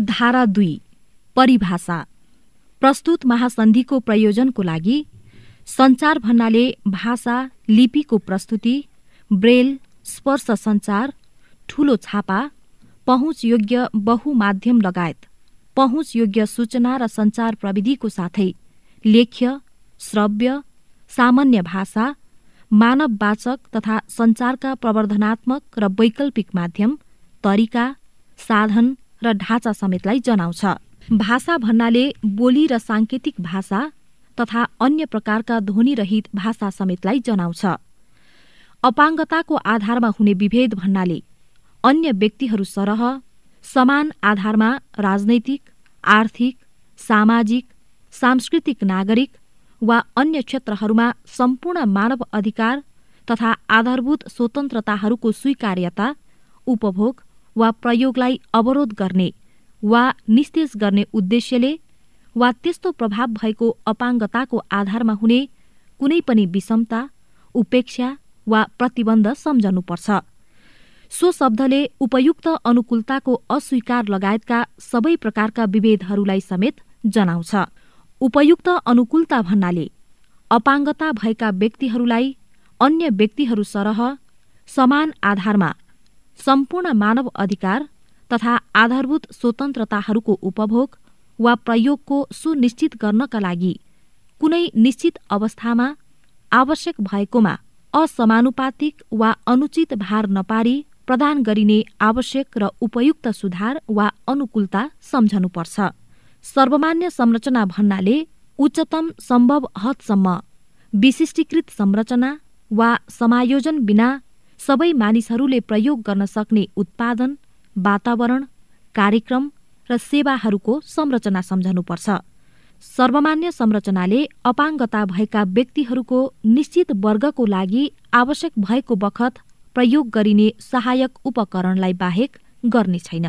धारा दुई परिभाषा। प्रस्तुत महासन्धिको प्रयोजनको लागि सञ्चार भन्नाले भाषा लिपिको प्रस्तुति ब्रेल स्पर्श सञ्चार ठूलो छापा पहुँचयोग्य बहुमाध्यम लगायत पहुँचयोग्य सूचना र सञ्चार प्रविधिको साथै लेख्य श्रव्य सामान्य भाषा मानववाचक तथा सञ्चारका प्रवर्धनात्मक र वैकल्पिक माध्यम तरिका साधन र ढाँचा समेतलाई जनाउँछ। भाषा भन्नाले बोली र साङ्केतिक भाषा तथा अन्य प्रकारका ध्वनिरहित भाषा समेतलाई जनाउँछ। अपाङ्गताको आधारमा हुने विभेद भन्नाले अन्य व्यक्तिहरू सरह समान आधारमा राजनैतिक आर्थिक सामाजिक सांस्कृतिक नागरिक वा अन्य क्षेत्रहरूमा सम्पूर्ण मानव अधिकार तथा आधारभूत स्वतन्त्रताहरूको स्वीकार्यता उपभोग वा प्रयोगलाई अवरोध गर्ने वा निस्तेज गर्ने उद्देश्यले वा त्यस्तो प्रभाव भएको अपाङ्गताको आधारमा हुने कुनै पनि विषमता उपेक्षा वा प्रतिबन्ध सम्झनुपर्छ। सो शब्दले उपयुक्त अनुकूलताको अस्वीकार लगायतका सबै प्रकारका विभेदहरूलाई समेत जनाउँछ। उपयुक्त अनुकूलता भन्नाले अपाङ्गता भएका व्यक्तिहरूलाई अन्य व्यक्तिहरू सरह समान आधारमा सम्पूर्ण मानव अधिकार तथा आधारभूत स्वतन्त्रताहरूको उपभोग वा प्रयोगको सुनिश्चित गर्नका लागि कुनै निश्चित अवस्थामा आवश्यक भएकोमा असमानुपातिक वा अनुचित भार नपारी प्रदान गरिने आवश्यक र उपयुक्त सुधार वा अनुकूलता सम्झनुपर्छ। सर्वमान्य संरचना भन्नाले उच्चतम सम्भव हदसम्म विशिष्टीकृत संरचना वा समायोजन बिना सबै मानिसहरूले प्रयोग गर्न सक्ने उत्पादन वातावरण कार्यक्रम र सेवाहरूको संरचना सम्झनुपर्छ। सर्वमान्य संरचनाले अपाङ्गता भएका व्यक्तिहरूको निश्चित वर्गको लागि आवश्यक भएको बखत प्रयोग गरिने सहायक उपकरणलाई बाहेक गर्ने छैन।